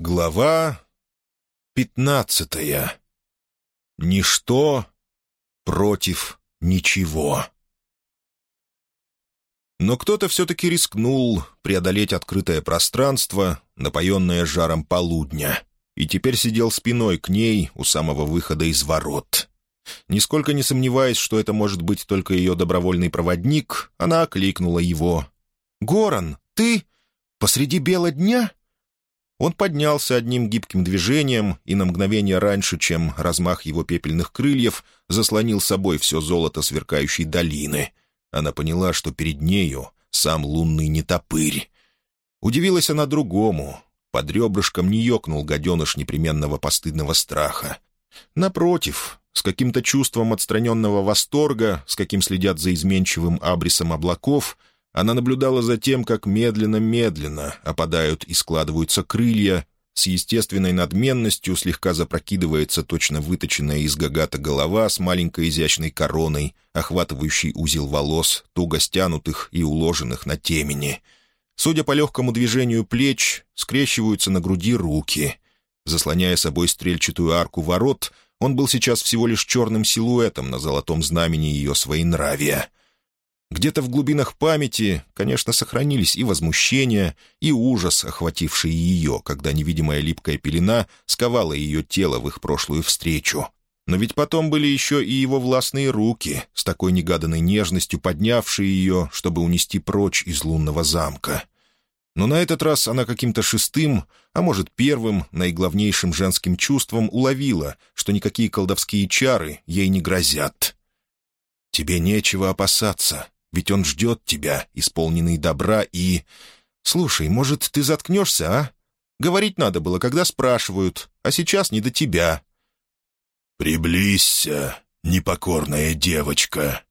Глава пятнадцатая. Ничто против ничего. Но кто-то все-таки рискнул преодолеть открытое пространство, напоенное жаром полудня, и теперь сидел спиной к ней у самого выхода из ворот. Нисколько не сомневаясь, что это может быть только ее добровольный проводник, она окликнула его. «Горан, ты? Посреди бела дня?» Он поднялся одним гибким движением и на мгновение раньше, чем размах его пепельных крыльев, заслонил собой все золото сверкающей долины. Она поняла, что перед нею сам лунный нетопырь. Удивилась она другому. Под ребрышком не ёкнул гаденыш непременного постыдного страха. Напротив, с каким-то чувством отстраненного восторга, с каким следят за изменчивым абрисом облаков — она наблюдала за тем, как медленно-медленно опадают и складываются крылья, с естественной надменностью слегка запрокидывается точно выточенная из гагата голова с маленькой изящной короной, охватывающей узел волос, туго стянутых и уложенных на темени. Судя по легкому движению плеч, скрещиваются на груди руки. Заслоняя собой стрельчатую арку ворот, он был сейчас всего лишь черным силуэтом на золотом знамени ее своенравия — где-то в глубинах памяти, конечно, сохранились и возмущение, и ужас, охвативший ее, когда невидимая липкая пелена сковала ее тело в их прошлую встречу. Но ведь потом были еще и его властные руки, с такой негаданной нежностью поднявшие ее, чтобы унести прочь из лунного замка. Но на этот раз она каким-то шестым, а может первым, наиглавнейшим женским чувством уловила, что никакие колдовские чары ей не грозят. «Тебе нечего опасаться», ведь он ждет тебя, исполненный добра и... Слушай, может, ты заткнешься, а? Говорить надо было, когда спрашивают, а сейчас не до тебя». «Приблизься, непокорная девочка».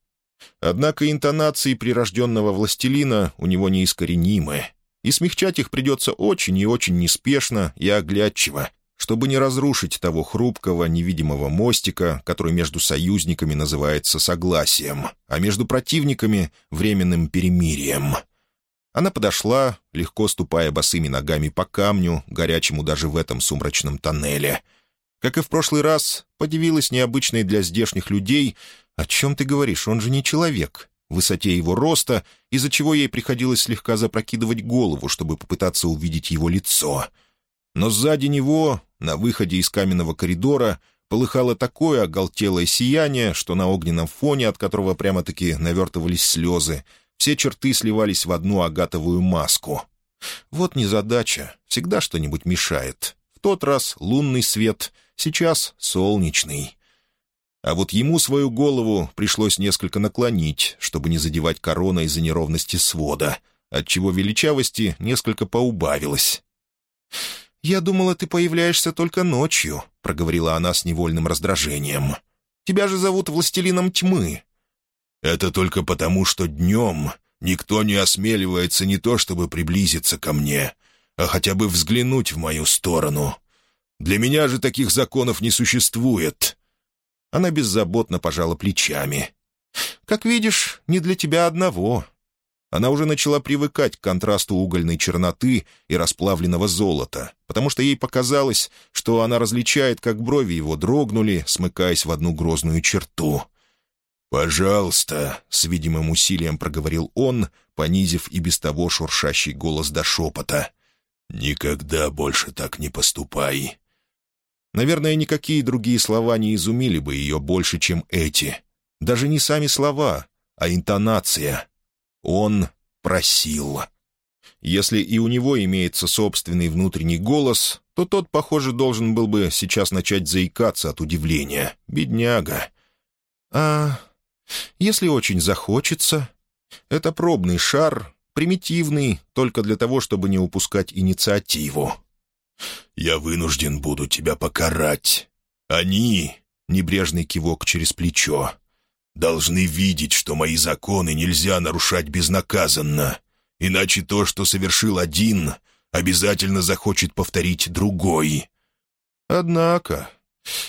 Однако интонации прирожденного властелина у него неискоренимы, и смягчать их придется очень и очень неспешно и оглядчиво, чтобы не разрушить того хрупкого, невидимого мостика, который между союзниками называется согласием, а между противниками — временным перемирием. Она подошла, легко ступая босыми ногами по камню, горячему даже в этом сумрачном тоннеле. Как и в прошлый раз, подивилась необычной для здешних людей «О чем ты говоришь? Он же не человек» высоте его роста, из-за чего ей приходилось слегка запрокидывать голову, чтобы попытаться увидеть его лицо — но сзади него, на выходе из каменного коридора, полыхало такое оголтелое сияние, что на огненном фоне, от которого прямо-таки навертывались слезы, все черты сливались в одну агатовую маску. Вот незадача, всегда что-нибудь мешает. В тот раз лунный свет, сейчас солнечный. А вот ему свою голову пришлось несколько наклонить, чтобы не задевать корона из-за неровности свода, отчего величавости несколько поубавилось. «Я думала, ты появляешься только ночью», — проговорила она с невольным раздражением. «Тебя же зовут Властелином Тьмы». «Это только потому, что днем никто не осмеливается не то чтобы приблизиться ко мне, а хотя бы взглянуть в мою сторону. Для меня же таких законов не существует». Она беззаботно пожала плечами. «Как видишь, не для тебя одного. Она уже начала привыкать к контрасту угольной черноты и расплавленного золота, потому что ей показалось, что она различает, как брови его дрогнули, смыкаясь в одну грозную черту. «Пожалуйста», — с видимым усилием проговорил он, понизив и без того шуршащий голос до шепота. «Никогда больше так не поступай». Наверное, никакие другие слова не изумили бы ее больше, чем эти. Даже не сами слова, а интонация — он просил. Если и у него имеется собственный внутренний голос, то тот, похоже, должен был бы сейчас начать заикаться от удивления. Бедняга. А если очень захочется? Это пробный шар, примитивный, только для того, чтобы не упускать инициативу. «Я вынужден буду тебя покарать. Они...» — небрежный кивок через плечо должны видеть, что мои законы нельзя нарушать безнаказанно, иначе то, что совершил один, обязательно захочет повторить другой. Однако,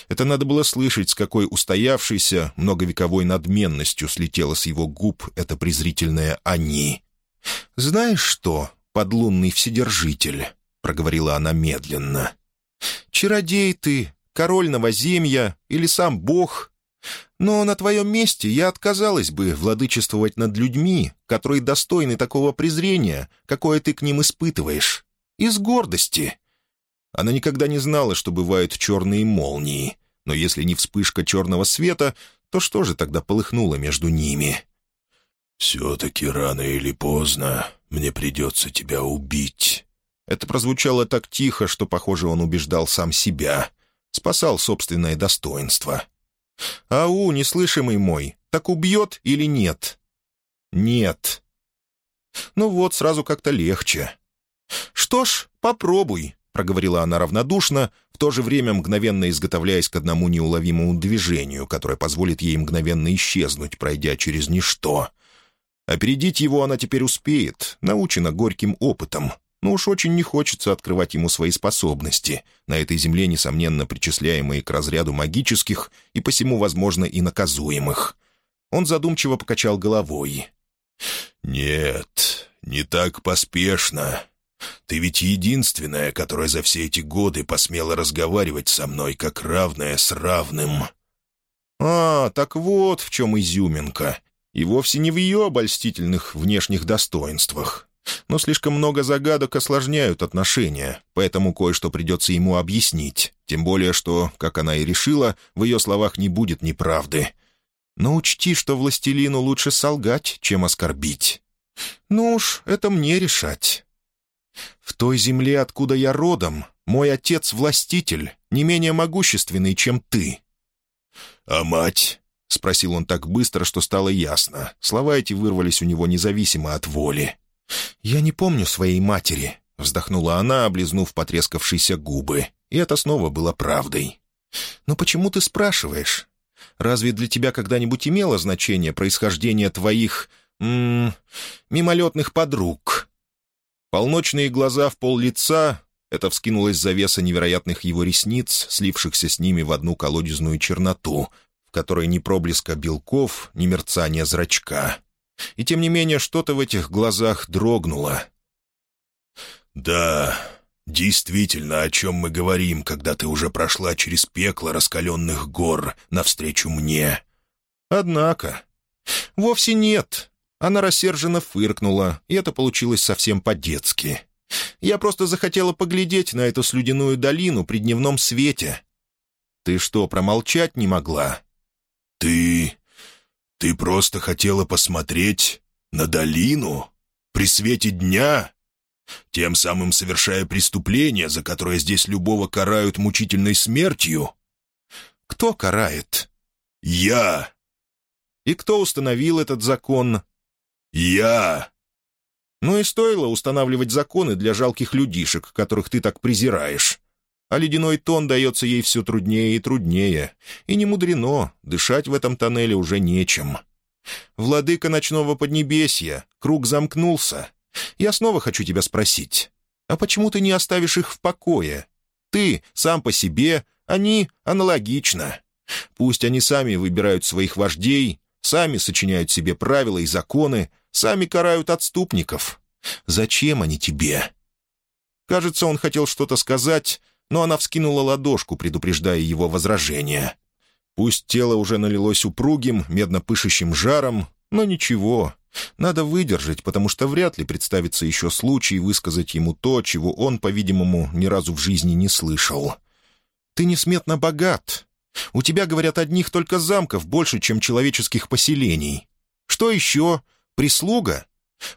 это надо было слышать, с какой устоявшейся, многовековой надменностью слетело с его губ это презрительное «они». «Знаешь что, подлунный вседержитель, — проговорила она медленно. «Чародей ты, король новоземья или сам бог. Но на твоем месте я отказалась бы владычествовать над людьми, которые достойны такого презрения, какое ты к ним испытываешь. Из гордости». Она никогда не знала, что бывают черные молнии, но если не вспышка черного света, то что же тогда полыхнуло между ними? «Все-таки рано или поздно мне придется тебя убить». Это прозвучало так тихо, что, похоже, он убеждал сам себя. Спасал собственное достоинство. «Ау, неслышимый мой, так убьет или нет?» «Нет». «Ну вот, сразу как-то легче». «Что ж, попробуй», — проговорила она равнодушно, в то же время мгновенно изготовляясь к одному неуловимому движению, которое позволит ей мгновенно исчезнуть, пройдя через ничто. Опередить его она теперь успеет, научена горьким опытом, но уж очень не хочется открывать ему свои способности, на этой земле, несомненно, причисляемые к разряду магических и посему, возможно, и наказуемых. Он задумчиво покачал головой. «Нет, не так поспешно. Ты ведь единственная, которая за все эти годы посмела разговаривать со мной как равная с равным». «А, так вот в чем изюминка. И вовсе не в ее обольстительных внешних достоинствах. Но слишком много загадок осложняют отношения, поэтому кое-что придется ему объяснить. Тем более, что, как она и решила, в ее словах не будет неправды. Но учти, что властелину лучше солгать, чем оскорбить. Ну уж, это мне решать. В той земле, откуда я родом, мой отец — властитель, не менее могущественный, чем ты. А мать? — спросил он так быстро, что стало ясно. Слова эти вырвались у него независимо от воли. «Я не помню своей матери», — вздохнула она, облизнув потрескавшиеся губы. И это снова было правдой. «Но почему ты спрашиваешь? Разве для тебя когда-нибудь имело значение происхождение твоих... М -м, мимолетных подруг?» Полночные глаза в пол лица — это вскинулась завеса невероятных его ресниц, слившихся с ними в одну колодезную черноту, в которой ни проблеска белков, ни мерцания зрачка. И тем не менее что-то в этих глазах дрогнуло. «Да, действительно, о чем мы говорим, когда ты уже прошла через пекло раскаленных гор навстречу мне». «Однако...» «Вовсе нет». Она рассерженно фыркнула, и это получилось совсем по-детски. «Я просто захотела поглядеть на эту слюдяную долину при дневном свете». «Ты что, промолчать не могла?» «Ты «Ты просто хотела посмотреть на долину при свете дня?» тем самым совершая преступление, за которое здесь любого карают мучительной смертью? Кто карает? Я. И кто установил этот закон? Я. Ну и стоило устанавливать законы для жалких людишек, которых ты так презираешь а ледяной тон дается ей все труднее и труднее. И не мудрено, дышать в этом тоннеле уже нечем. «Владыка ночного поднебесья, круг замкнулся. Я снова хочу тебя спросить, а почему ты не оставишь их в покое? Ты сам по себе, они аналогично. Пусть они сами выбирают своих вождей, сами сочиняют себе правила и законы, сами карают отступников. Зачем они тебе?» Кажется, он хотел что-то сказать, но она вскинула ладошку, предупреждая его возражения. Пусть тело уже налилось упругим, медно-пышущим жаром, но ничего, надо выдержать, потому что вряд ли представится еще случай высказать ему то, чего он, по-видимому, ни разу в жизни не слышал. «Ты несметно богат. У тебя, говорят, одних только замков больше, чем человеческих поселений. Что еще? Прислуга?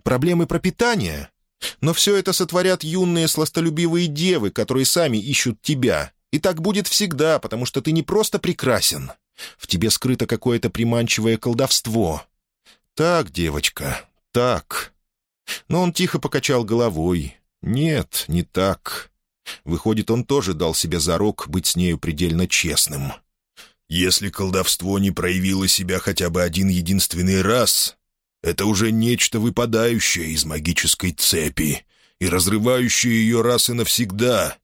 Проблемы пропитания? Но все это сотворят юные сластолюбивые девы, которые сами ищут тебя. И так будет всегда, потому что ты не просто прекрасен. В тебе скрыто какое-то приманчивое колдовство. Так, девочка, так. Но он тихо покачал головой. Нет, не так. Выходит, он тоже дал себе зарок быть с нею предельно честным. Если колдовство не проявило себя хотя бы один единственный раз, это уже нечто выпадающее из магической цепи и разрывающее ее раз и навсегда.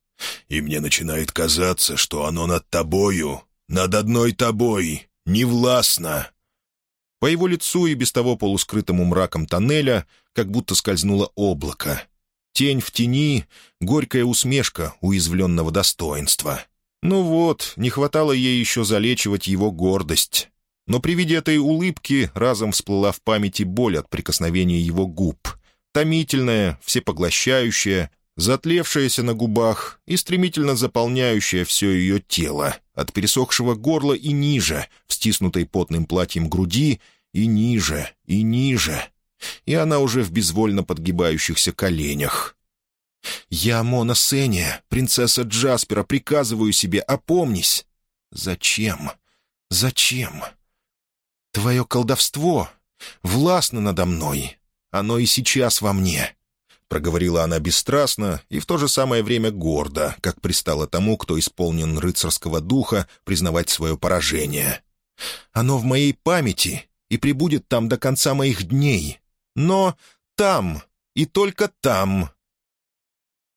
И мне начинает казаться, что оно над тобою, над одной тобой, не властно. По его лицу и без того полускрытому мраком тоннеля как будто скользнуло облако. Тень в тени — горькая усмешка уязвленного достоинства. Ну вот, не хватало ей еще залечивать его гордость. Но при виде этой улыбки разом всплыла в памяти боль от прикосновения его губ. Томительная, всепоглощающая, затлевшаяся на губах и стремительно заполняющая все ее тело, от пересохшего горла и ниже, в стиснутой потным платьем груди, и ниже, и ниже. И она уже в безвольно подгибающихся коленях. «Я Мона Сения, принцесса Джаспера, приказываю себе, опомнись!» «Зачем? Зачем?» «Твое колдовство властно надо мной. Оно и сейчас во мне. — проговорила она бесстрастно и в то же самое время гордо, как пристало тому, кто исполнен рыцарского духа, признавать свое поражение. «Оно в моей памяти и прибудет там до конца моих дней. Но там и только там».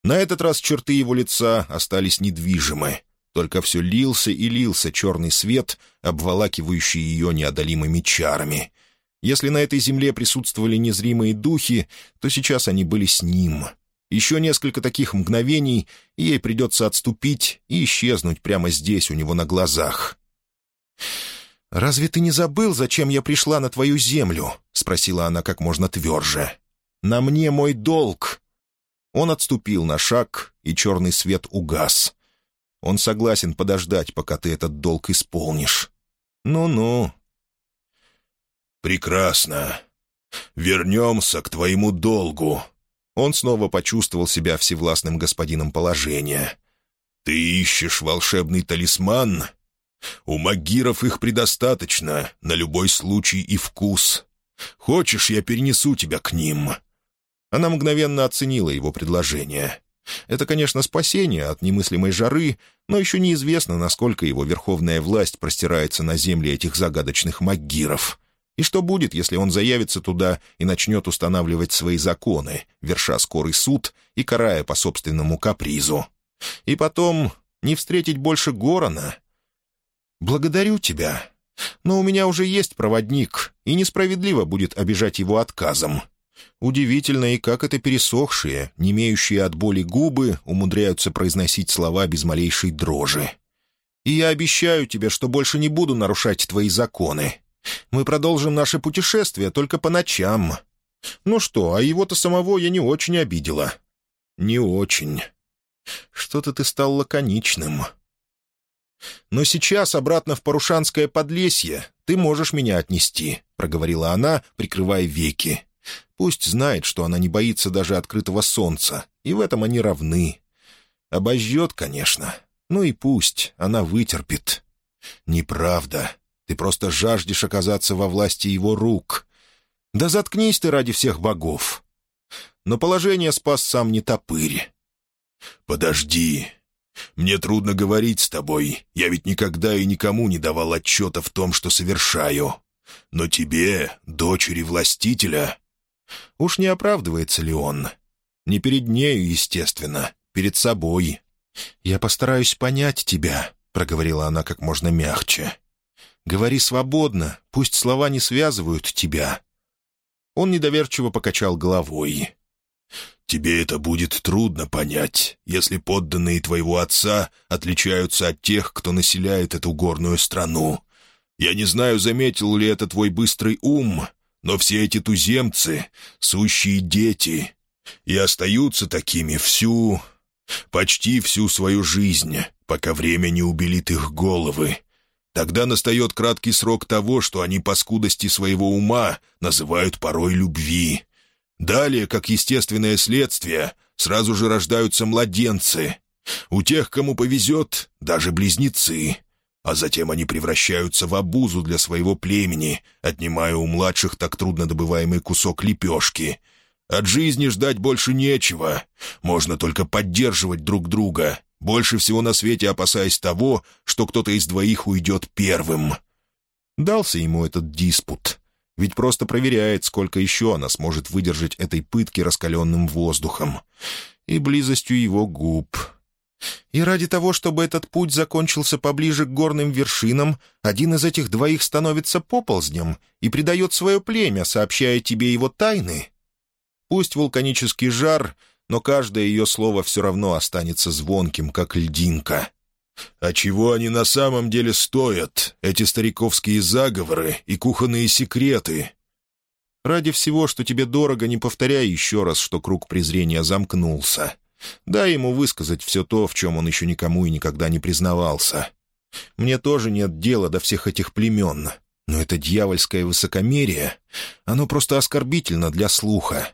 На этот раз черты его лица остались недвижимы, только все лился и лился черный свет, обволакивающий ее неодолимыми чарами — если на этой земле присутствовали незримые духи, то сейчас они были с ним. Еще несколько таких мгновений, и ей придется отступить и исчезнуть прямо здесь, у него на глазах. «Разве ты не забыл, зачем я пришла на твою землю?» — спросила она как можно тверже. «На мне мой долг». Он отступил на шаг, и черный свет угас. Он согласен подождать, пока ты этот долг исполнишь. «Ну-ну, «Прекрасно. Вернемся к твоему долгу». Он снова почувствовал себя всевластным господином положения. «Ты ищешь волшебный талисман? У магиров их предостаточно, на любой случай и вкус. Хочешь, я перенесу тебя к ним?» Она мгновенно оценила его предложение. Это, конечно, спасение от немыслимой жары, но еще неизвестно, насколько его верховная власть простирается на земли этих загадочных магиров. И что будет, если он заявится туда и начнет устанавливать свои законы, верша скорый суд и карая по собственному капризу? И потом не встретить больше Горона? «Благодарю тебя, но у меня уже есть проводник, и несправедливо будет обижать его отказом. Удивительно и как это пересохшие, не имеющие от боли губы, умудряются произносить слова без малейшей дрожи. И я обещаю тебе, что больше не буду нарушать твои законы, мы продолжим наше путешествие только по ночам. Ну что, а его-то самого я не очень обидела». «Не очень. Что-то ты стал лаконичным». «Но сейчас обратно в Парушанское подлесье ты можешь меня отнести», — проговорила она, прикрывая веки. «Пусть знает, что она не боится даже открытого солнца, и в этом они равны. Обожжет, конечно. Ну и пусть, она вытерпит». «Неправда. Ты просто жаждешь оказаться во власти его рук. Да заткнись ты ради всех богов. Но положение спас сам не топырь. «Подожди. Мне трудно говорить с тобой. Я ведь никогда и никому не давал отчета в том, что совершаю. Но тебе, дочери властителя...» Уж не оправдывается ли он? Не перед нею, естественно, перед собой. «Я постараюсь понять тебя», — проговорила она как можно мягче. Говори свободно, пусть слова не связывают тебя». Он недоверчиво покачал головой. «Тебе это будет трудно понять, если подданные твоего отца отличаются от тех, кто населяет эту горную страну. Я не знаю, заметил ли это твой быстрый ум, но все эти туземцы — сущие дети, и остаются такими всю... почти всю свою жизнь, пока время не убелит их головы, Тогда настает краткий срок того, что они по скудости своего ума называют порой любви. Далее, как естественное следствие, сразу же рождаются младенцы. У тех, кому повезет, даже близнецы. А затем они превращаются в обузу для своего племени, отнимая у младших так трудно добываемый кусок лепешки. От жизни ждать больше нечего. Можно только поддерживать друг друга, больше всего на свете опасаясь того, что кто-то из двоих уйдет первым. Дался ему этот диспут. Ведь просто проверяет, сколько еще она сможет выдержать этой пытки раскаленным воздухом и близостью его губ. И ради того, чтобы этот путь закончился поближе к горным вершинам, один из этих двоих становится поползнем и предает свое племя, сообщая тебе его тайны. Пусть вулканический жар но каждое ее слово все равно останется звонким, как льдинка. «А чего они на самом деле стоят, эти стариковские заговоры и кухонные секреты?» «Ради всего, что тебе дорого, не повторяй еще раз, что круг презрения замкнулся. Дай ему высказать все то, в чем он еще никому и никогда не признавался. Мне тоже нет дела до всех этих племен, но это дьявольское высокомерие, оно просто оскорбительно для слуха.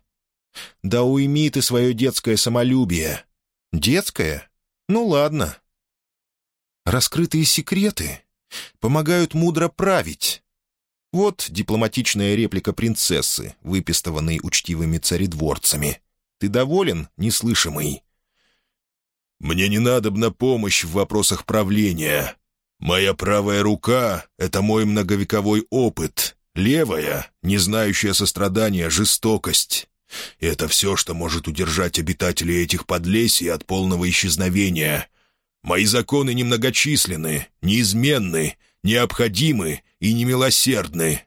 Да уйми ты свое детское самолюбие. Детское? Ну ладно, Раскрытые секреты помогают мудро править. Вот дипломатичная реплика принцессы, выпистованной учтивыми царедворцами. Ты доволен, неслышимый? «Мне не надобна помощь в вопросах правления. Моя правая рука — это мой многовековой опыт, левая — не знающая сострадания жестокость. И это все, что может удержать обитателей этих подлесий от полного исчезновения, Мои законы немногочисленны, неизменны, необходимы и немилосердны.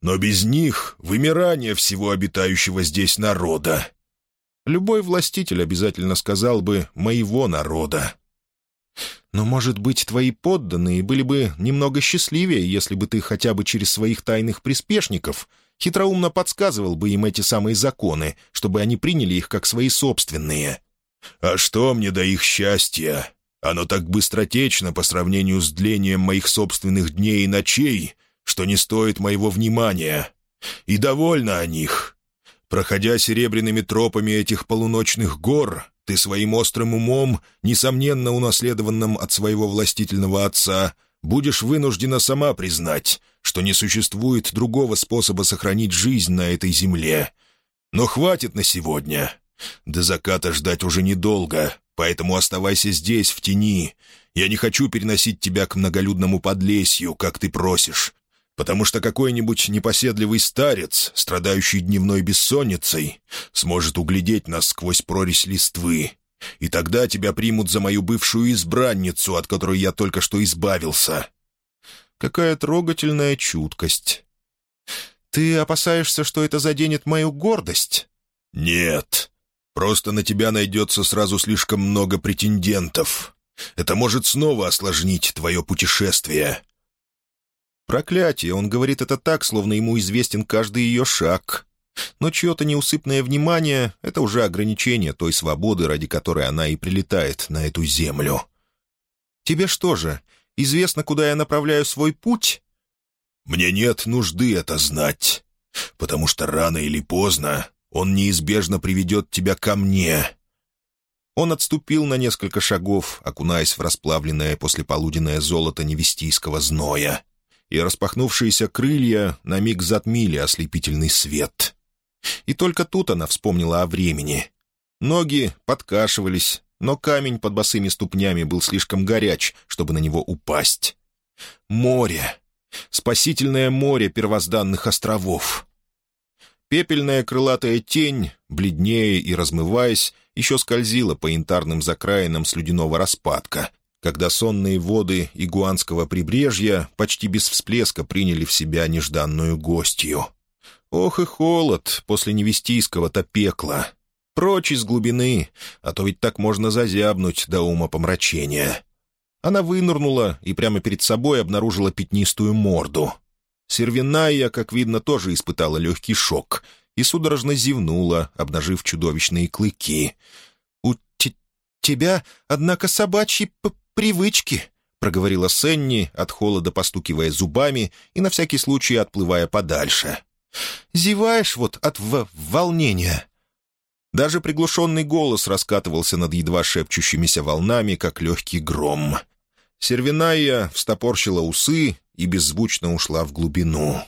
Но без них — вымирание всего обитающего здесь народа. Любой властитель обязательно сказал бы «моего народа». Но, может быть, твои подданные были бы немного счастливее, если бы ты хотя бы через своих тайных приспешников хитроумно подсказывал бы им эти самые законы, чтобы они приняли их как свои собственные. «А что мне до их счастья? Оно так быстротечно по сравнению с длением моих собственных дней и ночей, что не стоит моего внимания. И довольна о них. Проходя серебряными тропами этих полуночных гор, ты своим острым умом, несомненно унаследованным от своего властительного отца, будешь вынуждена сама признать, что не существует другого способа сохранить жизнь на этой земле. Но хватит на сегодня. До заката ждать уже недолго, Поэтому оставайся здесь, в тени. Я не хочу переносить тебя к многолюдному подлесью, как ты просишь, потому что какой-нибудь непоседливый старец, страдающий дневной бессонницей, сможет углядеть нас сквозь прорезь листвы. И тогда тебя примут за мою бывшую избранницу, от которой я только что избавился. Какая трогательная чуткость. Ты опасаешься, что это заденет мою гордость? Нет. Просто на тебя найдется сразу слишком много претендентов. Это может снова осложнить твое путешествие». Проклятие, он говорит это так, словно ему известен каждый ее шаг. Но чье-то неусыпное внимание — это уже ограничение той свободы, ради которой она и прилетает на эту землю. «Тебе что же, известно, куда я направляю свой путь?» «Мне нет нужды это знать, потому что рано или поздно он неизбежно приведет тебя ко мне». Он отступил на несколько шагов, окунаясь в расплавленное послеполуденное золото невестийского зноя, и распахнувшиеся крылья на миг затмили ослепительный свет. И только тут она вспомнила о времени. Ноги подкашивались, но камень под босыми ступнями был слишком горяч, чтобы на него упасть. Море! Спасительное море первозданных островов! Пепельная крылатая тень, бледнее и размываясь, еще скользила по янтарным закраинам слюдяного распадка, когда сонные воды игуанского прибрежья почти без всплеска приняли в себя нежданную гостью. Ох и холод после невестийского-то пекла! Прочь из глубины, а то ведь так можно зазябнуть до ума помрачения. Она вынырнула и прямо перед собой обнаружила пятнистую морду — Сервиная, как видно, тоже испытала легкий шок и судорожно зевнула, обнажив чудовищные клыки. «У тебя, однако, собачьи привычки», — проговорила Сенни, от холода постукивая зубами и на всякий случай отплывая подальше. «Зеваешь вот от волнения». Даже приглушенный голос раскатывался над едва шепчущимися волнами, как легкий гром. Сервиная встопорщила усы и беззвучно ушла в глубину.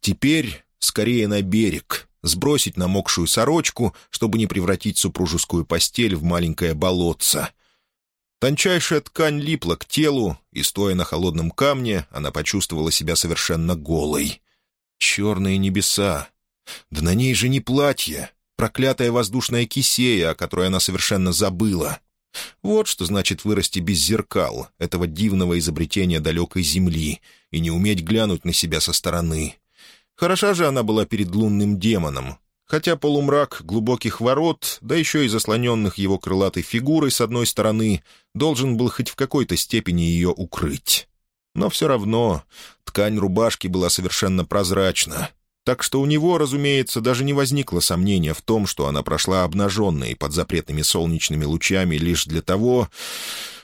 Теперь скорее на берег, сбросить намокшую сорочку, чтобы не превратить супружескую постель в маленькое болотце. Тончайшая ткань липла к телу, и, стоя на холодном камне, она почувствовала себя совершенно голой. Черные небеса! Да на ней же не платье, проклятая воздушная кисея, о которой она совершенно забыла. Вот что значит вырасти без зеркал, этого дивного изобретения далекой земли, и не уметь глянуть на себя со стороны. Хороша же она была перед лунным демоном, хотя полумрак глубоких ворот, да еще и заслоненных его крылатой фигурой с одной стороны, должен был хоть в какой-то степени ее укрыть. Но все равно ткань рубашки была совершенно прозрачна, так что у него, разумеется, даже не возникло сомнения в том, что она прошла обнаженной под запретными солнечными лучами лишь для того...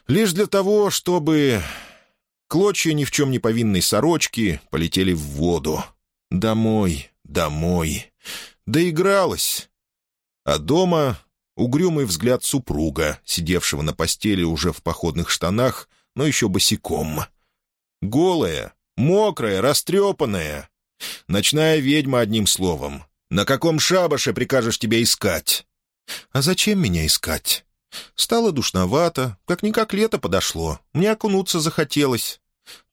лишь для того, чтобы... Клочья ни в чем не повинной сорочки полетели в воду. Домой, домой. Доигралась. А дома угрюмый взгляд супруга, сидевшего на постели уже в походных штанах, но еще босиком. Голая, мокрая, растрепанная. Ночная ведьма, одним словом. На каком шабаше прикажешь тебя искать? А зачем меня искать? Стало душновато, как-никак лето подошло. Мне окунуться захотелось.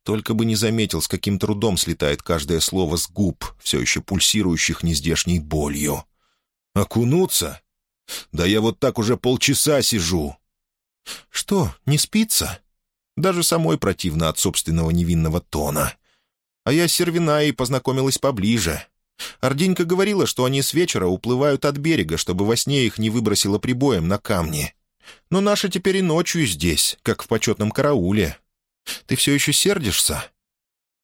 Только бы не заметил, с каким трудом слетает каждое слово с губ, все еще пульсирующих нездешней болью. «Окунуться? Да я вот так уже полчаса сижу». «Что, не спится?» Даже самой противно от собственного невинного тона. А я с Сервинаей познакомилась поближе. Орденька говорила, что они с вечера уплывают от берега, чтобы во сне их не выбросило прибоем на камни. Но наши теперь и ночью здесь, как в почетном карауле. Ты все еще сердишься?»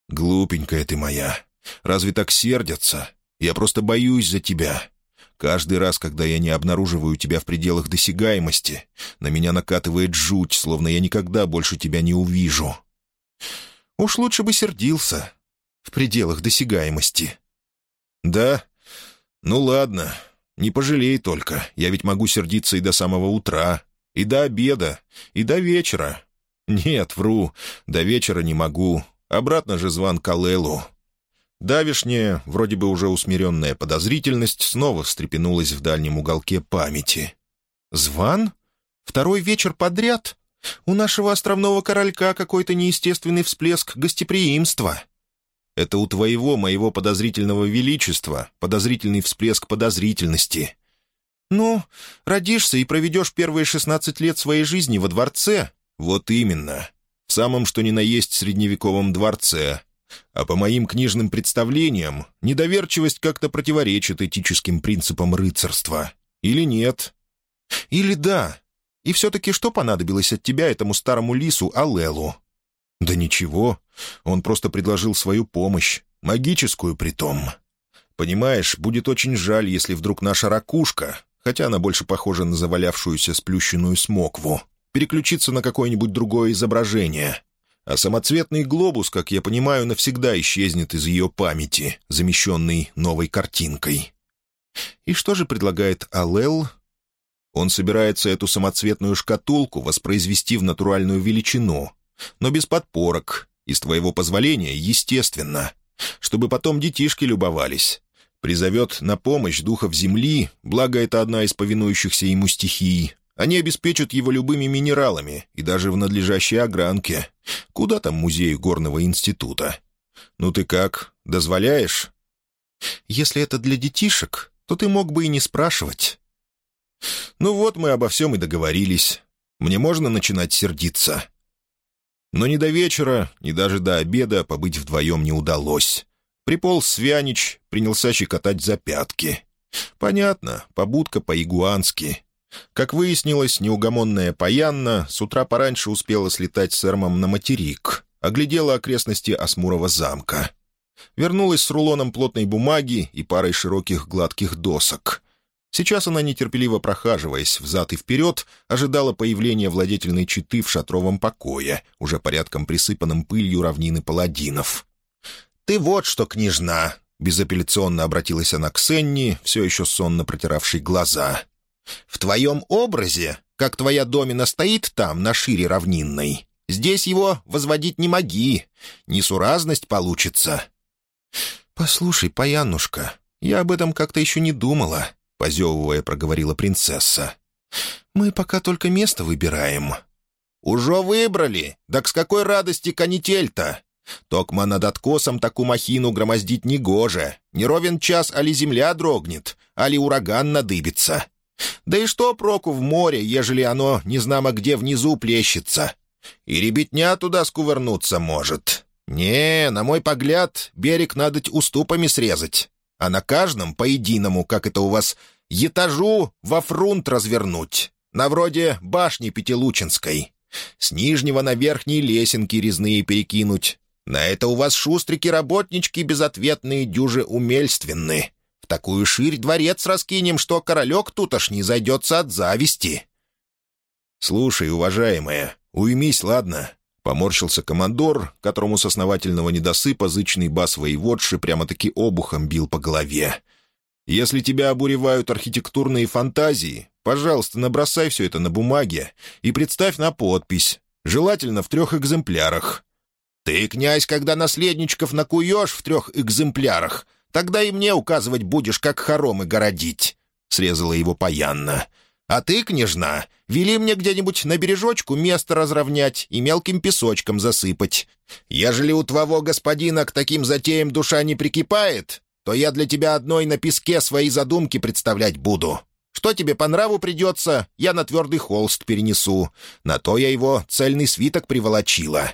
«Глупенькая ты моя. Разве так сердятся? Я просто боюсь за тебя. Каждый раз, когда я не обнаруживаю тебя в пределах досягаемости, на меня накатывает жуть, словно я никогда больше тебя не увижу. Уж лучше бы сердился. В пределах досягаемости. Да? Ну ладно. Не пожалей только. Я ведь могу сердиться и до самого утра, и до обеда, и до вечера. Нет, вру. До вечера не могу. Обратно же зван Калелу. Давишняя, вроде бы уже усмиренная подозрительность, снова встрепенулась в дальнем уголке памяти. «Зван? Второй вечер подряд? У нашего островного королька какой-то неестественный всплеск гостеприимства». «Это у твоего, моего подозрительного величества, подозрительный всплеск подозрительности». «Ну, родишься и проведешь первые шестнадцать лет своей жизни во дворце». «Вот именно. В самом что ни на есть средневековом дворце, а по моим книжным представлениям, недоверчивость как-то противоречит этическим принципам рыцарства. Или нет? Или да. И все-таки что понадобилось от тебя этому старому лису Алелу? Да ничего. Он просто предложил свою помощь. Магическую притом. Понимаешь, будет очень жаль, если вдруг наша ракушка, хотя она больше похожа на завалявшуюся сплющенную смокву, переключится на какое-нибудь другое изображение а самоцветный глобус, как я понимаю, навсегда исчезнет из ее памяти, замещенный новой картинкой. И что же предлагает Алел? Он собирается эту самоцветную шкатулку воспроизвести в натуральную величину, но без подпорок, и с твоего позволения, естественно, чтобы потом детишки любовались. Призовет на помощь духов земли, благо это одна из повинующихся ему стихий, они обеспечат его любыми минералами и даже в надлежащей огранке. Куда там музей горного института? Ну ты как, дозволяешь? Если это для детишек, то ты мог бы и не спрашивать. Ну вот мы обо всем и договорились. Мне можно начинать сердиться. Но ни до вечера, ни даже до обеда побыть вдвоем не удалось. Приполз Свянич, принялся щекотать за пятки. Понятно, побудка по-игуански. Как выяснилось, неугомонная Паянна с утра пораньше успела слетать с Эрмом на материк, оглядела окрестности Асмурова замка. Вернулась с рулоном плотной бумаги и парой широких гладких досок. Сейчас она, нетерпеливо прохаживаясь взад и вперед, ожидала появления владетельной четы в шатровом покое, уже порядком присыпанном пылью равнины паладинов. «Ты вот что, княжна!» — безапелляционно обратилась она к Сенни, все еще сонно протиравшей глаза. В твоем образе, как твоя домина стоит там, на шире равнинной, здесь его возводить не моги. Несуразность получится». «Послушай, Паянушка, я об этом как-то еще не думала», — позевывая проговорила принцесса. «Мы пока только место выбираем». «Уже выбрали? Так с какой радости канитель-то? Токма над откосом такую махину громоздить не гоже. Не ровен час, али земля дрогнет, али ураган надыбится. Да и что проку в море, ежели оно незнамо где внизу плещется? И ребятня туда скувырнуться может. Не, на мой погляд, берег надо уступами срезать. а на каждом по единому, как это у вас, этажу во фрунт развернуть, на вроде башни Пятилучинской. С нижнего на верхние лесенки резные перекинуть. На это у вас шустрики-работнички безответные дюжи умельственны. Такую ширь дворец раскинем, что королек тутошний зайдется от зависти». «Слушай, уважаемая, уймись, ладно?» Поморщился командор, которому с основательного недосыпа зычный бас воеводши прямо-таки обухом бил по голове. «Если тебя обуревают архитектурные фантазии, пожалуйста, набросай все это на бумаге и представь на подпись, желательно в трех экземплярах». «Ты, князь, когда наследничков накуешь в трех экземплярах, тогда и мне указывать будешь, как хоромы городить», — срезала его паянна. А ты, княжна, вели мне где-нибудь на бережочку место разровнять и мелким песочком засыпать. Ежели у твоего господина к таким затеям душа не прикипает, то я для тебя одной на песке свои задумки представлять буду. Что тебе по нраву придется, я на твердый холст перенесу. На то я его цельный свиток приволочила».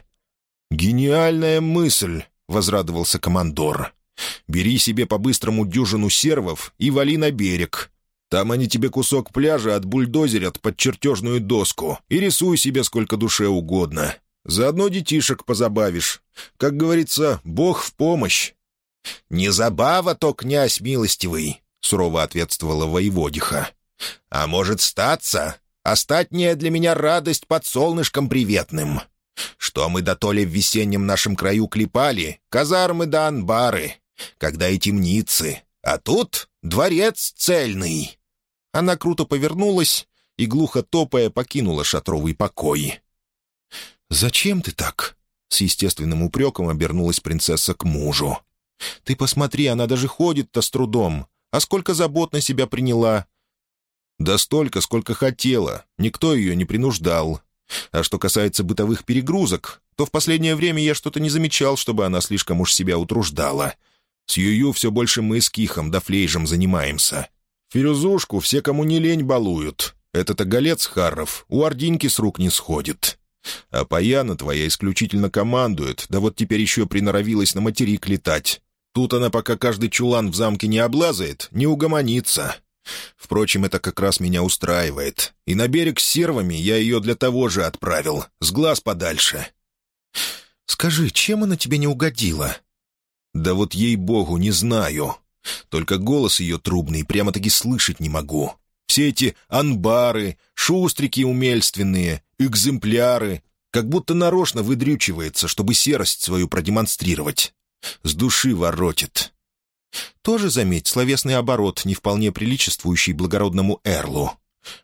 «Гениальная мысль!» — возрадовался командор. «Бери себе по-быстрому дюжину сервов и вали на берег. Там они тебе кусок пляжа отбульдозерят под чертежную доску и рисуй себе сколько душе угодно. Заодно детишек позабавишь. Как говорится, Бог в помощь». «Не забава то, князь милостивый», — сурово ответствовала воеводиха. «А может, статься? Остатняя для меня радость под солнышком приветным. Что мы до то в весеннем нашем краю клепали, казармы да анбары, когда и темницы, а тут дворец цельный». Она круто повернулась и, глухо топая, покинула шатровый покой. «Зачем ты так?» — с естественным упреком обернулась принцесса к мужу. «Ты посмотри, она даже ходит-то с трудом. А сколько забот на себя приняла?» «Да столько, сколько хотела. Никто ее не принуждал. А что касается бытовых перегрузок, то в последнее время я что-то не замечал, чтобы она слишком уж себя утруждала. С Юю все больше мы с Кихом да Флейжем занимаемся. Фирюзушку все, кому не лень, балуют. Этот оголец Харров у Ординьки с рук не сходит. А Паяна твоя исключительно командует, да вот теперь еще приноровилась на материк летать. Тут она, пока каждый чулан в замке не облазает, не угомонится. Впрочем, это как раз меня устраивает. И на берег с сервами я ее для того же отправил, с глаз подальше. «Скажи, чем она тебе не угодила?» «Да вот ей-богу, не знаю. Только голос ее трубный прямо-таки слышать не могу. Все эти анбары, шустрики умельственные, экземпляры, как будто нарочно выдрючивается, чтобы серость свою продемонстрировать. С души воротит. Тоже, заметь, словесный оборот, не вполне приличествующий благородному Эрлу.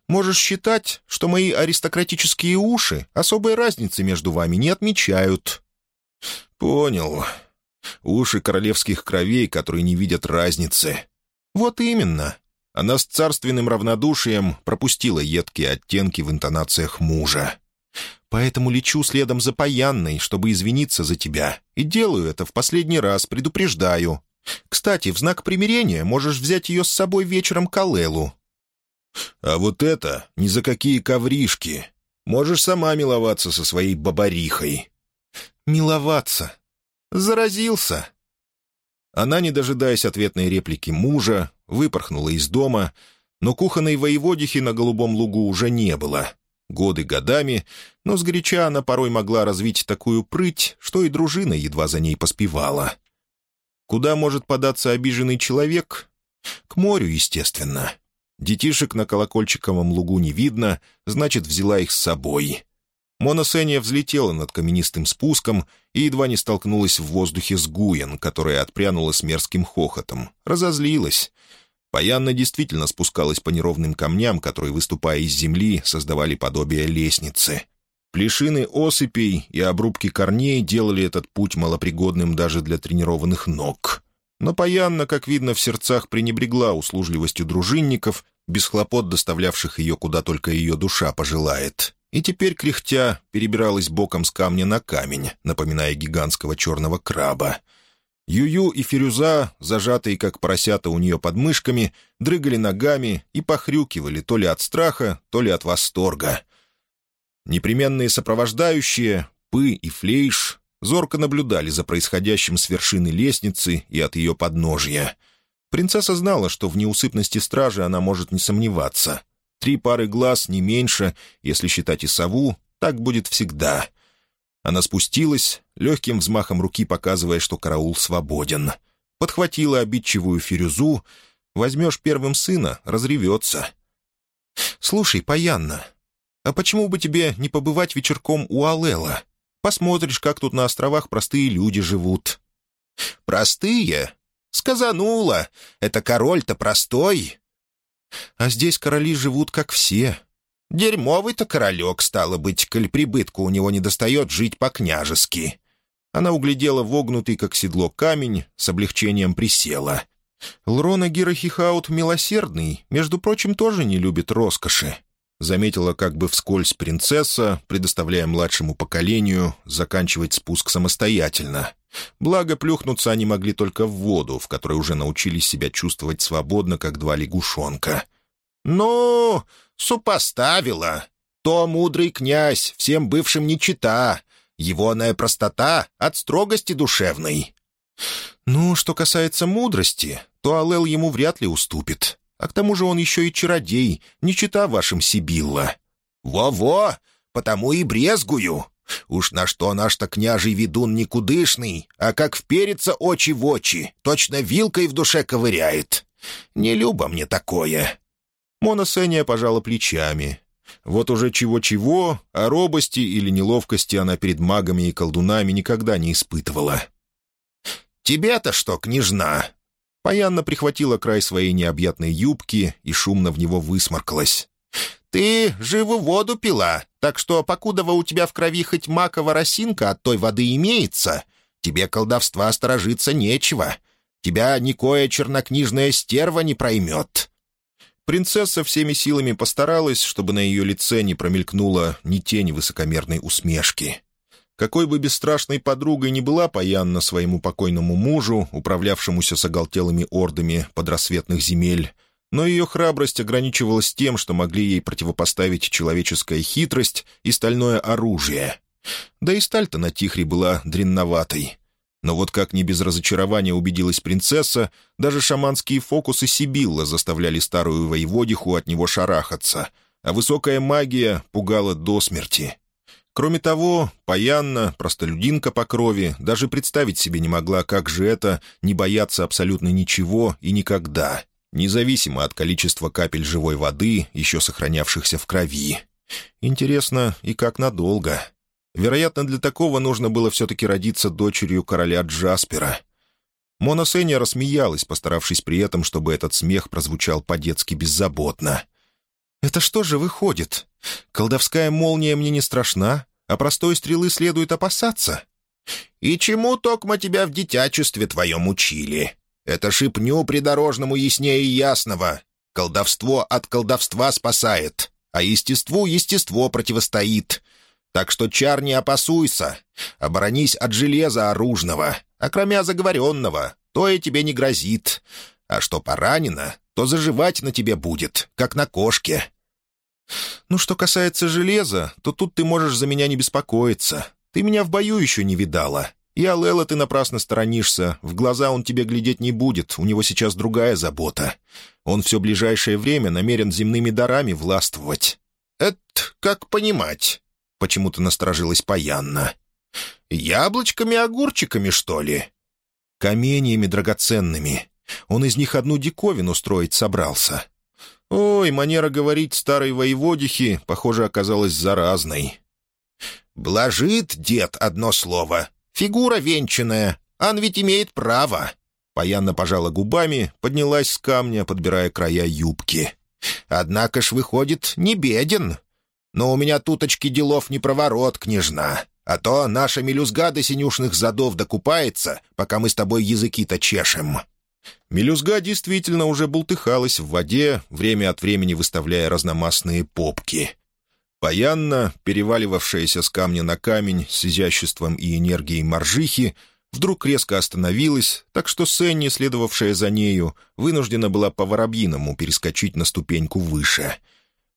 Можешь считать, что мои аристократические уши особой разницы между вами не отмечают». «Понял. Уши королевских кровей, которые не видят разницы. Вот именно. Она с царственным равнодушием пропустила едкие оттенки в интонациях мужа. «Поэтому лечу следом за Паянной, чтобы извиниться за тебя, и делаю это в последний раз, предупреждаю. Кстати, в знак примирения можешь взять ее с собой вечером к Алелу». «А вот это ни за какие ковришки. Можешь сама миловаться со своей бабарихой». «Миловаться? Заразился!» Она, не дожидаясь ответной реплики мужа, выпорхнула из дома, но кухонной воеводихи на голубом лугу уже не было. Годы годами, но сгоряча она порой могла развить такую прыть, что и дружина едва за ней поспевала. Куда может податься обиженный человек? К морю, естественно. Детишек на колокольчиковом лугу не видно, значит, взяла их с собой. Моносения взлетела над каменистым спуском и едва не столкнулась в воздухе с Гуен, которая отпрянула с мерзким хохотом. Разозлилась. Паянна действительно спускалась по неровным камням, которые, выступая из земли, создавали подобие лестницы. Плешины осыпей и обрубки корней делали этот путь малопригодным даже для тренированных ног. Но Паянна, как видно, в сердцах пренебрегла услужливостью дружинников, без хлопот доставлявших ее куда только ее душа пожелает и теперь, кряхтя, перебиралась боком с камня на камень, напоминая гигантского черного краба. Юю и Фирюза, зажатые как поросята у нее под мышками, дрыгали ногами и похрюкивали то ли от страха, то ли от восторга. Непременные сопровождающие, Пы и Флейш, зорко наблюдали за происходящим с вершины лестницы и от ее подножья. Принцесса знала, что в неусыпности стражи она может не сомневаться. Три пары глаз, не меньше, если считать и сову, так будет всегда. Она спустилась, легким взмахом руки показывая, что караул свободен. Подхватила обидчивую фирюзу. «Возьмешь первым сына, разревется». «Слушай, Паянна, а почему бы тебе не побывать вечерком у Алела? Посмотришь, как тут на островах простые люди живут». «Простые? Сказанула. Это король-то простой». «А здесь короли живут, как все. Дерьмовый-то королек, стало быть, коль прибытку у него не достает жить по-княжески». Она углядела вогнутый, как седло, камень, с облегчением присела. «Лрона Гирохихаут милосердный, между прочим, тоже не любит роскоши заметила как бы вскользь принцесса, предоставляя младшему поколению заканчивать спуск самостоятельно. Благо, плюхнуться они могли только в воду, в которой уже научились себя чувствовать свободно, как два лягушонка. «Ну, супоставила. То мудрый князь, всем бывшим не чита. Егоная простота от строгости душевной». «Ну, что касается мудрости, то Алел ему вряд ли уступит. А к тому же он еще и чародей, не чита вашим Сибилла». «Во-во! Потому и брезгую. Уж на что наш-то княжий ведун никудышный, а как вперится очи в очи, точно вилкой в душе ковыряет. Не любо мне такое». Мона Сеня пожала плечами. Вот уже чего-чего, а робости или неловкости она перед магами и колдунами никогда не испытывала. «Тебе-то что, княжна?» Паянна прихватила край своей необъятной юбки и шумно в него высморкалась. «Ты живу воду пила, так что, покудова у тебя в крови хоть макова росинка от той воды имеется, тебе колдовства сторожиться нечего. Тебя никоя чернокнижная стерва не проймет». Принцесса всеми силами постаралась, чтобы на ее лице не промелькнуло ни тени высокомерной усмешки. Какой бы бесстрашной подругой ни была Паянна своему покойному мужу, управлявшемуся с оголтелыми ордами подрассветных земель, но ее храбрость ограничивалась тем, что могли ей противопоставить человеческая хитрость и стальное оружие. Да и сталь-то на Тихре была дренноватой. Но вот как не без разочарования убедилась принцесса, даже шаманские фокусы Сибилла заставляли старую воеводиху от него шарахаться, а высокая магия пугала до смерти. Кроме того, Паянна, простолюдинка по крови, даже представить себе не могла, как же это не бояться абсолютно ничего и никогда, независимо от количества капель живой воды, еще сохранявшихся в крови. Интересно, и как надолго? Вероятно, для такого нужно было все-таки родиться дочерью короля Джаспера. Мона Сеня рассмеялась, постаравшись при этом, чтобы этот смех прозвучал по-детски беззаботно. «Это что же выходит? Колдовская молния мне не страшна, а простой стрелы следует опасаться?» «И чему, Токма, тебя в дитячестве твоем учили? Это шипню придорожному яснее ясного. Колдовство от колдовства спасает, а естеству естество противостоит. Так что, чар, не опасуйся. Оборонись от железа оружного, а кроме заговоренного, то и тебе не грозит. А что поранено, то заживать на тебе будет, как на кошке. «Ну, что касается железа, то тут ты можешь за меня не беспокоиться. Ты меня в бою еще не видала. И Алела ты напрасно сторонишься. В глаза он тебе глядеть не будет, у него сейчас другая забота. Он все ближайшее время намерен земными дарами властвовать». «Это как понимать?» — почему-то насторожилась Паянна. «Яблочками-огурчиками, что ли?» «Каменьями драгоценными. Он из них одну диковину строить собрался. Ой, манера говорить старой воеводихи, похоже, оказалась заразной. «Блажит дед одно слово. Фигура венчанная. Он ведь имеет право». Паянна пожала губами, поднялась с камня, подбирая края юбки. «Однако ж, выходит, не беден. Но у меня туточки делов не проворот, княжна. А то наша мелюзга до синюшных задов докупается, пока мы с тобой языки-то чешем». Мелюзга действительно уже бултыхалась в воде, время от времени выставляя разномастные попки. Паянна, переваливавшаяся с камня на камень с изяществом и энергией моржихи, вдруг резко остановилась, так что Сенни, следовавшая за нею, вынуждена была по-воробьиному перескочить на ступеньку выше.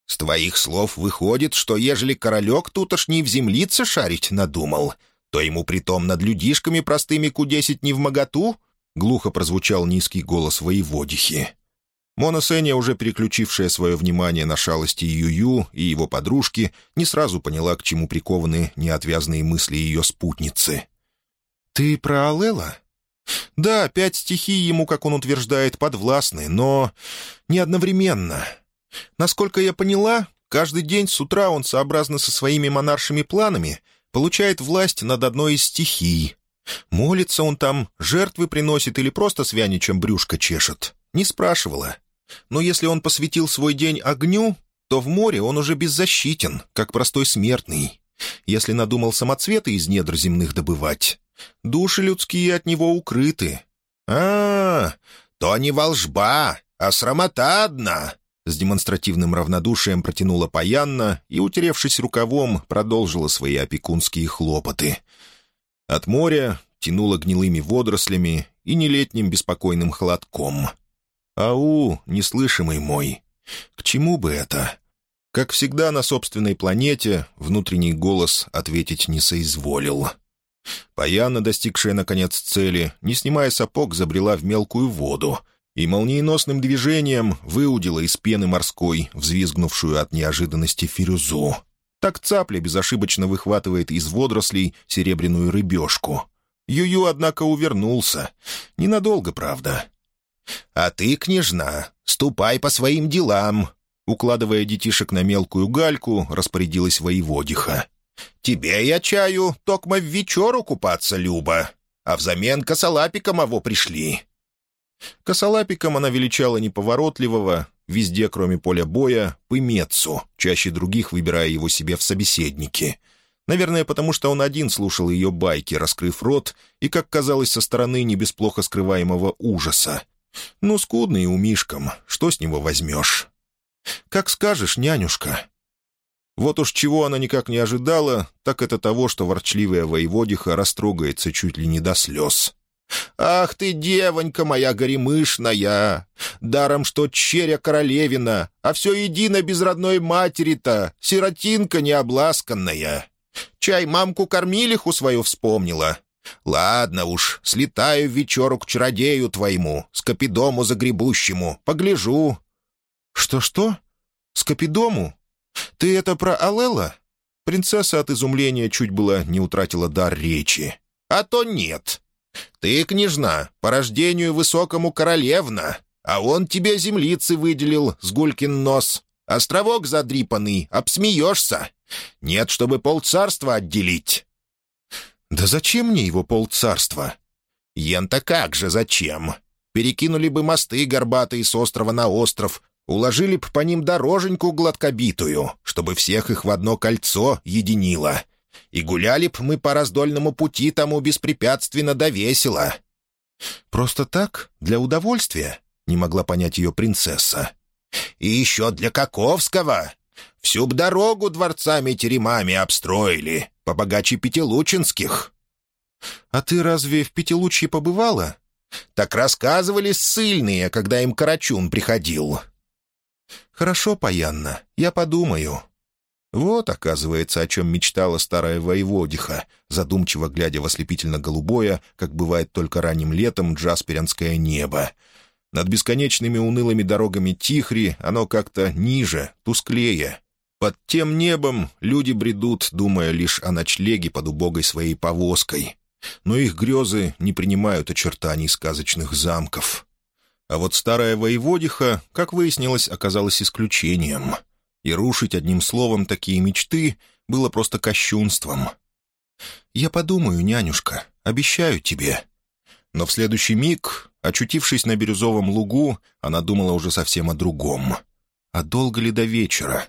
«С твоих слов выходит, что ежели королек тутошний в землице шарить надумал, то ему притом над людишками простыми кудесить не в моготу?» глухо прозвучал низкий голос воеводихи. Мона Сеня, уже переключившая свое внимание на шалости Юю и его подружки, не сразу поняла, к чему прикованы неотвязные мысли ее спутницы. «Ты про Алела?» «Да, пять стихий ему, как он утверждает, подвластны, но не одновременно. Насколько я поняла, каждый день с утра он, сообразно со своими монаршими планами, получает власть над одной из стихий. Молится он там, жертвы приносит или просто с вяничем брюшко чешет. Не спрашивала. Но если он посвятил свой день огню, то в море он уже беззащитен, как простой смертный. Если надумал самоцветы из недр земных добывать, души людские от него укрыты. а, -а то не волжба, а срамота одна!» С демонстративным равнодушием протянула Паянна и, утеревшись рукавом, продолжила свои опекунские хлопоты. От моря тянуло гнилыми водорослями и нелетним беспокойным холодком — «Ау, неслышимый мой! К чему бы это?» Как всегда на собственной планете, внутренний голос ответить не соизволил. Паяна, достигшая наконец цели, не снимая сапог, забрела в мелкую воду и молниеносным движением выудила из пены морской, взвизгнувшую от неожиданности фирюзу. Так цапля безошибочно выхватывает из водорослей серебряную рыбешку. Юю, однако, увернулся. Ненадолго, правда. «А ты, княжна, ступай по своим делам», — укладывая детишек на мелкую гальку, распорядилась воеводиха. «Тебе, я чаю, токмо в вечеру купаться, Люба, а взамен косолапиком его пришли». Косолапиком она величала неповоротливого, везде, кроме поля боя, пымецу, чаще других выбирая его себе в собеседники. Наверное, потому что он один слушал ее байки, раскрыв рот, и, как казалось со стороны не без плохо скрываемого ужаса, «Ну, скудный у Мишкам, что с него возьмешь?» «Как скажешь, нянюшка». Вот уж чего она никак не ожидала, так это того, что ворчливая воеводиха растрогается чуть ли не до слез. «Ах ты, девонька моя горемышная! Даром, что черя королевина, а все едино без родной матери-то, сиротинка необласканная! Чай мамку кормилиху свою вспомнила, «Ладно уж, слетаю в вечеру к чародею твоему, с капидому загребущему, погляжу». «Что-что? С капидому? Ты это про Алела?» Принцесса от изумления чуть было не утратила дар речи. «А то нет. Ты, княжна, по рождению высокому королевна, а он тебе землицы выделил, сгулькин нос. Островок задрипанный, обсмеешься. Нет, чтобы полцарства отделить. «Да зачем мне его полцарства?» «Ен-то как же зачем? Перекинули бы мосты горбатые с острова на остров, уложили б по ним дороженьку гладкобитую, чтобы всех их в одно кольцо единило. И гуляли б мы по раздольному пути тому беспрепятственно до весело». «Просто так? Для удовольствия?» — не могла понять ее принцесса. «И еще для Каковского. Всю б дорогу дворцами-теремами обстроили, побогаче пятилучинских». «А ты разве в Пятилучье побывала?» «Так рассказывали ссыльные, когда им Карачун приходил». «Хорошо, Паянна, я подумаю». Вот, оказывается, о чем мечтала старая воеводиха, задумчиво глядя в ослепительно-голубое, как бывает только ранним летом, джасперянское небо. Над бесконечными унылыми дорогами Тихри оно как-то ниже, тусклее, под тем небом люди бредут, думая лишь о ночлеге под убогой своей повозкой. Но их грезы не принимают очертаний сказочных замков. А вот старая воеводиха, как выяснилось, оказалась исключением. И рушить одним словом такие мечты было просто кощунством. «Я подумаю, нянюшка, обещаю тебе». Но в следующий миг, очутившись на бирюзовом лугу, она думала уже совсем о другом. А долго ли до вечера?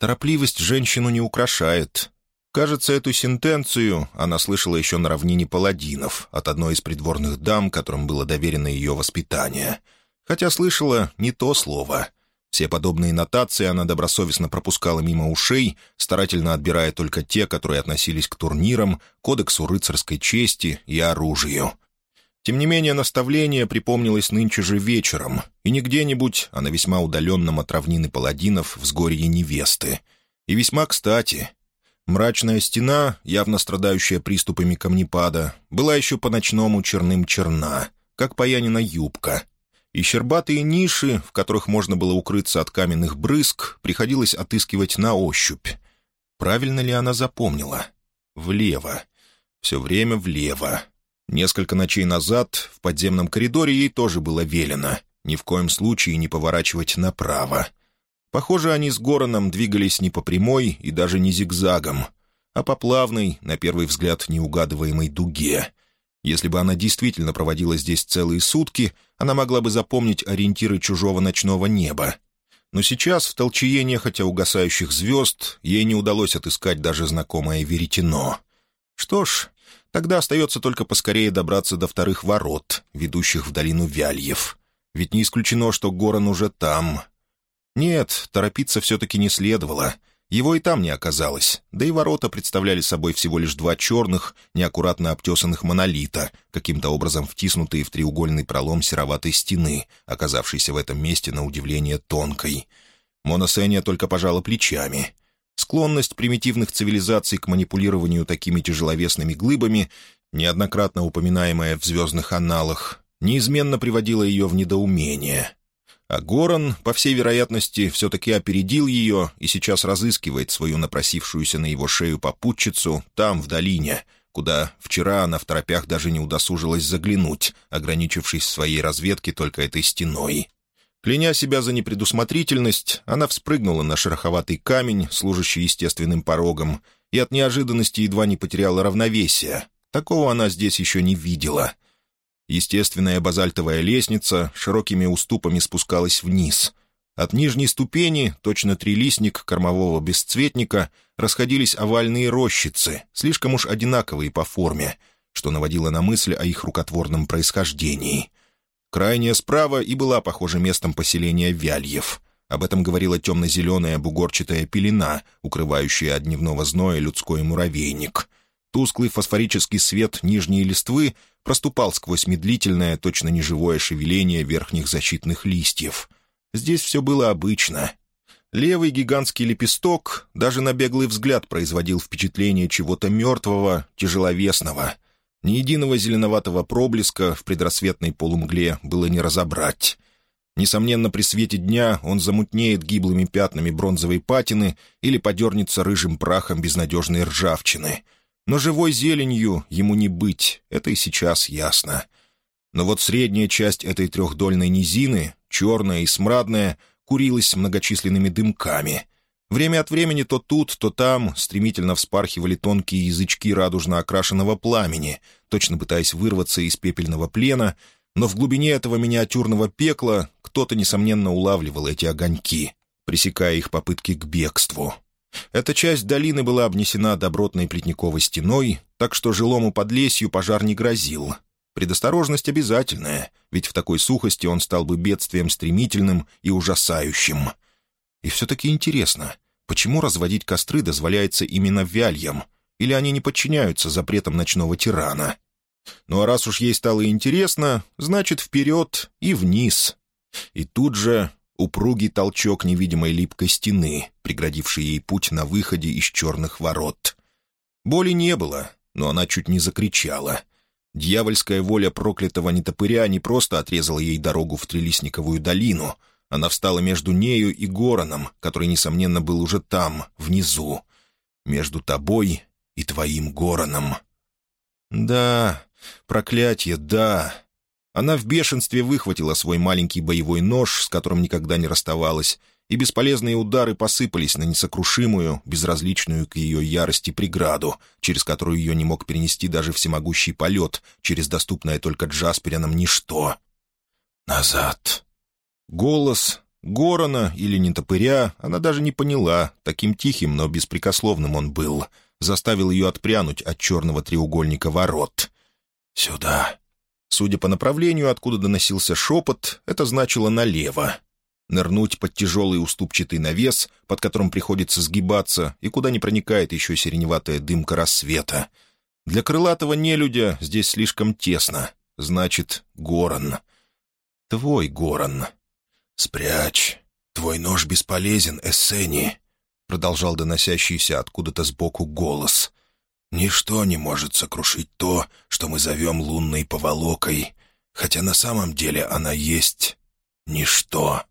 Торопливость женщину не украшает. Кажется, эту сентенцию она слышала еще на равнине паладинов от одной из придворных дам, которым было доверено ее воспитание. Хотя слышала не то слово. Все подобные нотации она добросовестно пропускала мимо ушей, старательно отбирая только те, которые относились к турнирам, кодексу рыцарской чести и оружию. Тем не менее, наставление припомнилось нынче же вечером, и не где-нибудь, а на весьма удаленном от равнины паладинов взгорье невесты. И весьма кстати. Мрачная стена, явно страдающая приступами камнепада, была еще по-ночному черным черна, как паянина юбка. И щербатые ниши, в которых можно было укрыться от каменных брызг, приходилось отыскивать на ощупь. Правильно ли она запомнила? Влево. Все время влево. Несколько ночей назад в подземном коридоре ей тоже было велено ни в коем случае не поворачивать направо. Похоже, они с Гороном двигались не по прямой и даже не зигзагом, а по плавной, на первый взгляд, неугадываемой дуге. Если бы она действительно проводила здесь целые сутки, она могла бы запомнить ориентиры чужого ночного неба. Но сейчас, в толчее нехотя угасающих звезд, ей не удалось отыскать даже знакомое веретено. Что ж, тогда остается только поскорее добраться до вторых ворот, ведущих в долину Вяльев. Ведь не исключено, что Горан уже там. Нет, торопиться все-таки не следовало — его и там не оказалось, да и ворота представляли собой всего лишь два черных, неаккуратно обтесанных монолита, каким-то образом втиснутые в треугольный пролом сероватой стены, оказавшейся в этом месте на удивление тонкой. Моносения только пожала плечами. Склонность примитивных цивилизаций к манипулированию такими тяжеловесными глыбами, неоднократно упоминаемая в звездных аналах, неизменно приводила ее в недоумение — а Горан, по всей вероятности, все-таки опередил ее и сейчас разыскивает свою напросившуюся на его шею попутчицу там, в долине, куда вчера она в торопях даже не удосужилась заглянуть, ограничившись своей разведке только этой стеной. Кляня себя за непредусмотрительность, она вспрыгнула на шероховатый камень, служащий естественным порогом, и от неожиданности едва не потеряла равновесие. Такого она здесь еще не видела — Естественная базальтовая лестница широкими уступами спускалась вниз. От нижней ступени, точно трилистник кормового бесцветника, расходились овальные рощицы, слишком уж одинаковые по форме, что наводило на мысль о их рукотворном происхождении. Крайняя справа и была, похоже, местом поселения Вяльев. Об этом говорила темно-зеленая бугорчатая пелена, укрывающая от дневного зноя людской муравейник — Тусклый фосфорический свет нижней листвы проступал сквозь медлительное, точно неживое шевеление верхних защитных листьев. Здесь все было обычно. Левый гигантский лепесток даже на беглый взгляд производил впечатление чего-то мертвого, тяжеловесного. Ни единого зеленоватого проблеска в предрассветной полумгле было не разобрать. Несомненно, при свете дня он замутнеет гиблыми пятнами бронзовой патины или подернется рыжим прахом безнадежной ржавчины — но живой зеленью ему не быть, это и сейчас ясно. Но вот средняя часть этой трехдольной низины, черная и смрадная, курилась многочисленными дымками. Время от времени то тут, то там стремительно вспархивали тонкие язычки радужно окрашенного пламени, точно пытаясь вырваться из пепельного плена, но в глубине этого миниатюрного пекла кто-то, несомненно, улавливал эти огоньки, пресекая их попытки к бегству. Эта часть долины была обнесена добротной плетниковой стеной, так что жилому подлесью пожар не грозил. Предосторожность обязательная, ведь в такой сухости он стал бы бедствием стремительным и ужасающим. И все-таки интересно, почему разводить костры дозволяется именно вяльям, или они не подчиняются запретам ночного тирана? Ну а раз уж ей стало интересно, значит, вперед и вниз. И тут же упругий толчок невидимой липкой стены, преградивший ей путь на выходе из черных ворот. Боли не было, но она чуть не закричала. Дьявольская воля проклятого нетопыря не просто отрезала ей дорогу в Трелисниковую долину, она встала между нею и Гороном, который, несомненно, был уже там, внизу. Между тобой и твоим Гороном. Да, проклятие, да. Она в бешенстве выхватила свой маленький боевой нож, с которым никогда не расставалась, и бесполезные удары посыпались на несокрушимую, безразличную к ее ярости преграду, через которую ее не мог перенести даже всемогущий полет, через доступное только Джасперином ничто. «Назад!» Голос Горона или Нетопыря она даже не поняла, таким тихим, но беспрекословным он был, заставил ее отпрянуть от черного треугольника ворот. «Сюда!» Судя по направлению, откуда доносился шепот, это значило налево. Нырнуть под тяжелый уступчатый навес, под которым приходится сгибаться, и куда не проникает еще сиреневатая дымка рассвета. Для крылатого нелюдя здесь слишком тесно. Значит, Горан. Твой Горан. «Спрячь. Твой нож бесполезен, Эссени», — продолжал доносящийся откуда-то сбоку голос. Ничто не может сокрушить то, что мы зовем лунной поволокой. хотя на самом деле она есть ничто.